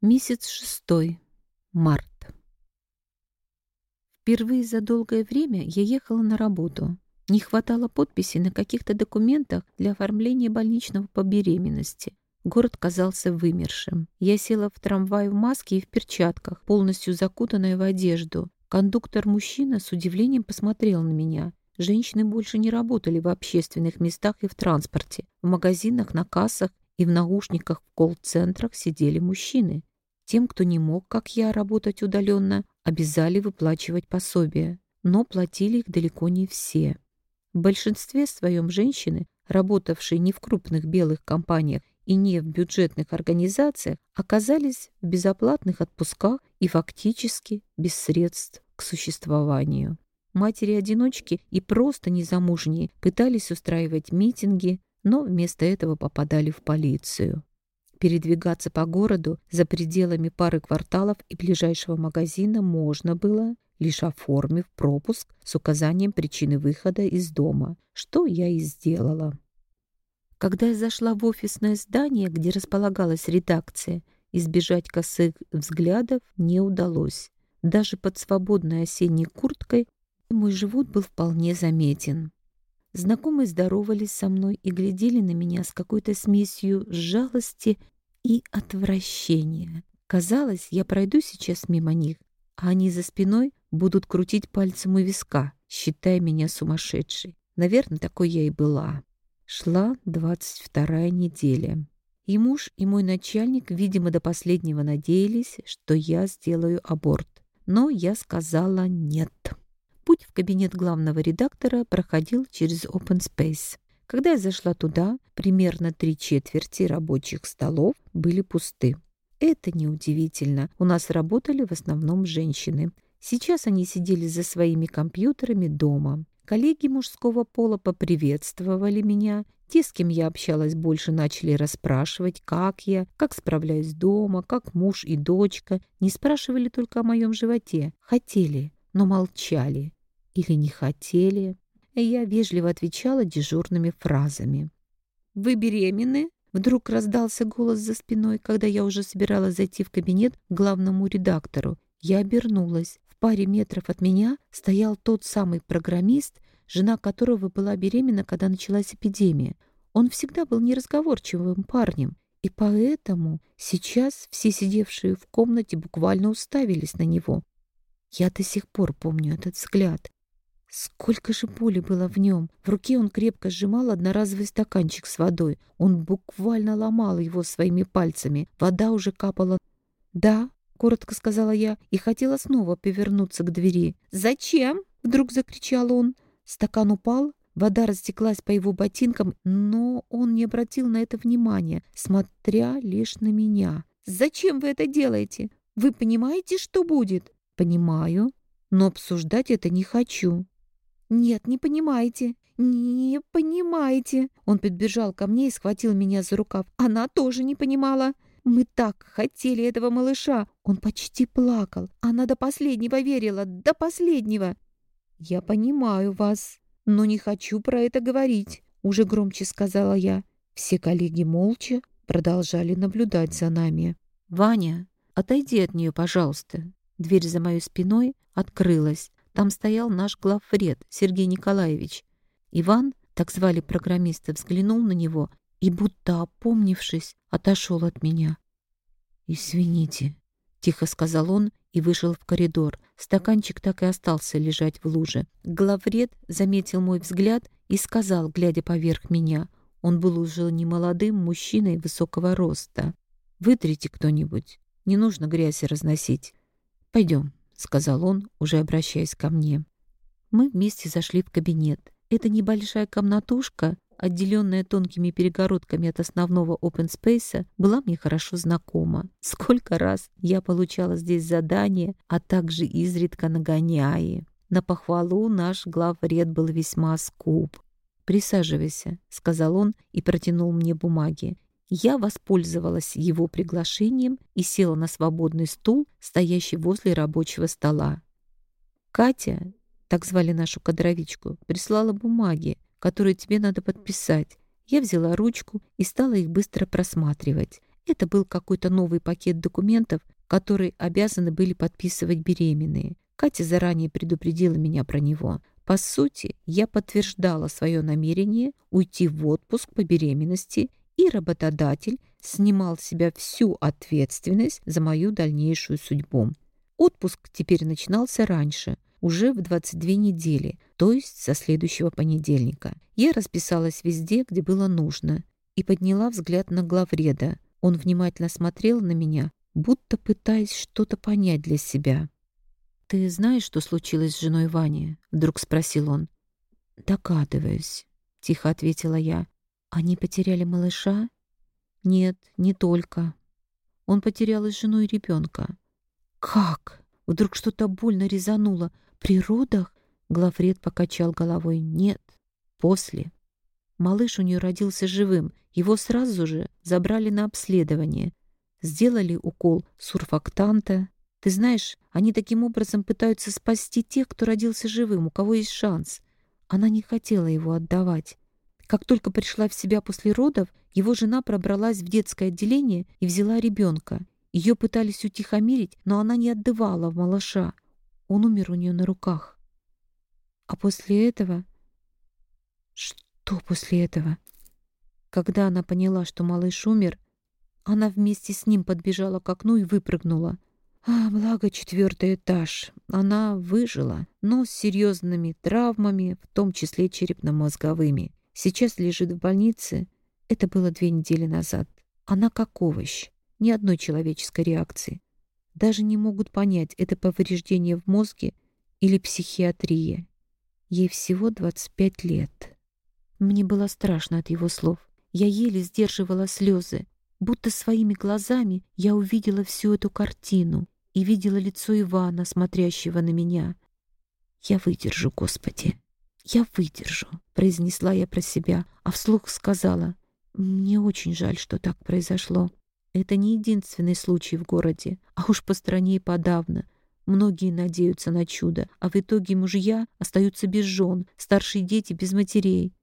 Месяц шестой. Март. Впервые за долгое время я ехала на работу. Не хватало подписи на каких-то документах для оформления больничного по беременности. Город казался вымершим. Я села в трамвай в маске и в перчатках, полностью закутанная в одежду. Кондуктор-мужчина с удивлением посмотрел на меня. Женщины больше не работали в общественных местах и в транспорте. В магазинах, на кассах и в наушниках в колл-центрах сидели мужчины. Тем, кто не мог, как я, работать удаленно, обязали выплачивать пособия, но платили их далеко не все. В большинстве своем женщины, работавшие не в крупных белых компаниях и не в бюджетных организациях, оказались в безоплатных отпусках и фактически без средств к существованию. Матери-одиночки и просто незамужние пытались устраивать митинги, но вместо этого попадали в полицию. Передвигаться по городу за пределами пары кварталов и ближайшего магазина можно было, лишь оформив пропуск с указанием причины выхода из дома, что я и сделала. Когда я зашла в офисное здание, где располагалась редакция, избежать косых взглядов не удалось. Даже под свободной осенней курткой мой живот был вполне заметен. Знакомые здоровались со мной и глядели на меня с какой-то смесью жалости и отвращения. Казалось, я пройду сейчас мимо них, а они за спиной будут крутить пальцем у виска, считая меня сумасшедшей. Наверное, такой я и была. Шла двадцать вторая неделя. И муж, и мой начальник, видимо, до последнего надеялись, что я сделаю аборт. Но я сказала «нет». Путь в кабинет главного редактора проходил через Open Space. Когда я зашла туда, примерно три четверти рабочих столов были пусты. Это неудивительно. У нас работали в основном женщины. Сейчас они сидели за своими компьютерами дома. Коллеги мужского пола поприветствовали меня. Те, с кем я общалась больше, начали расспрашивать, как я, как справляюсь дома, как муж и дочка. Не спрашивали только о моем животе. Хотели, но молчали или не хотели. Я вежливо отвечала дежурными фразами. «Вы беременны?» Вдруг раздался голос за спиной, когда я уже собиралась зайти в кабинет к главному редактору. Я обернулась. В паре метров от меня стоял тот самый программист, жена которого была беременна, когда началась эпидемия. Он всегда был неразговорчивым парнем, и поэтому сейчас все сидевшие в комнате буквально уставились на него. Я до сих пор помню этот взгляд. Сколько же боли было в нем. В руке он крепко сжимал одноразовый стаканчик с водой. Он буквально ломал его своими пальцами. Вода уже капала. «Да», — коротко сказала я, и хотела снова повернуться к двери. «Зачем?» — вдруг закричал он. Стакан упал, вода растеклась по его ботинкам, но он не обратил на это внимания, смотря лишь на меня. «Зачем вы это делаете? Вы понимаете, что будет?» «Понимаю, но обсуждать это не хочу». «Нет, не понимаете, не понимаете». Он подбежал ко мне и схватил меня за рукав. Она тоже не понимала. Мы так хотели этого малыша. Он почти плакал. Она до последнего верила, до последнего. «Я понимаю вас, но не хочу про это говорить», — уже громче сказала я. Все коллеги молча продолжали наблюдать за нами. «Ваня, отойди от нее, пожалуйста». Дверь за моей спиной открылась. Там стоял наш главвред Сергей Николаевич. Иван, так звали программиста, взглянул на него и, будто опомнившись, отошел от меня. «Извините», — тихо сказал он и вышел в коридор. Стаканчик так и остался лежать в луже. Главред заметил мой взгляд и сказал, глядя поверх меня, он был уже не молодым мужчиной высокого роста. «Вытрите кто-нибудь, не нужно грязь разносить. Пойдем» сказал он, уже обращаясь ко мне. Мы вместе зашли в кабинет. Эта небольшая комнатушка, отделенная тонкими перегородками от основного open space, была мне хорошо знакома. Сколько раз я получала здесь задания, а также изредка нагоняи. На похвалу наш главред был весьма скуп. «Присаживайся», — сказал он и протянул мне бумаги. Я воспользовалась его приглашением и села на свободный стул, стоящий возле рабочего стола. Катя, так звали нашу кадровичку, прислала бумаги, которые тебе надо подписать. Я взяла ручку и стала их быстро просматривать. Это был какой-то новый пакет документов, который обязаны были подписывать беременные. Катя заранее предупредила меня про него. По сути, я подтверждала свое намерение уйти в отпуск по беременности, и работодатель снимал с себя всю ответственность за мою дальнейшую судьбу. Отпуск теперь начинался раньше, уже в 22 недели, то есть со следующего понедельника. Я расписалась везде, где было нужно, и подняла взгляд на главреда. Он внимательно смотрел на меня, будто пытаясь что-то понять для себя. «Ты знаешь, что случилось с женой Вани?» — вдруг спросил он. «Догадываюсь», — тихо ответила я. «Они потеряли малыша?» «Нет, не только. Он потерял и жену, и ребенка». «Как?» Вдруг что-то больно резануло. «При родах?» Главред покачал головой. «Нет, после». Малыш у нее родился живым. Его сразу же забрали на обследование. Сделали укол сурфактанта. Ты знаешь, они таким образом пытаются спасти тех, кто родился живым, у кого есть шанс. Она не хотела его отдавать. Как только пришла в себя после родов, его жена пробралась в детское отделение и взяла ребенка. Ее пытались утихомирить, но она не отдавала малыша. Он умер у нее на руках. А после этого... Что после этого? Когда она поняла, что малыш умер, она вместе с ним подбежала к окну и выпрыгнула. А, благо, четвертый этаж. Она выжила, но с серьезными травмами, в том числе черепно-мозговыми. Сейчас лежит в больнице. Это было две недели назад. Она как овощ. Ни одной человеческой реакции. Даже не могут понять, это повреждение в мозге или психиатрия. Ей всего 25 лет. Мне было страшно от его слов. Я еле сдерживала слезы. Будто своими глазами я увидела всю эту картину и видела лицо Ивана, смотрящего на меня. «Я выдержу, Господи, я выдержу», — произнесла я про себя, а вслух сказала, «Мне очень жаль, что так произошло. Это не единственный случай в городе, а уж по стране и подавно. Многие надеются на чудо, а в итоге мужья остаются без жен, старшие дети без матерей.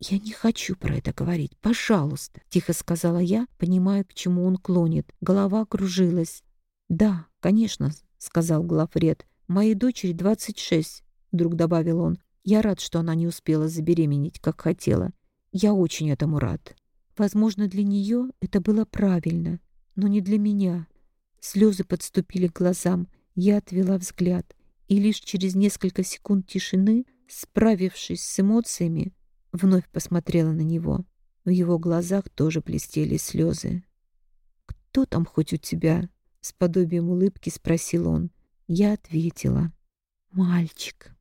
«Я не хочу про это говорить, пожалуйста», — тихо сказала я, понимая, к чему он клонит. Голова кружилась. «Да, конечно», — сказал главред. «Моей дочери 26», — вдруг добавил он. «Я рад, что она не успела забеременеть, как хотела. Я очень этому рад. Возможно, для нее это было правильно, но не для меня». Слезы подступили к глазам. Я отвела взгляд. И лишь через несколько секунд тишины, справившись с эмоциями, Вновь посмотрела на него. В его глазах тоже блестели слезы. «Кто там хоть у тебя?» — с подобием улыбки спросил он. Я ответила. «Мальчик».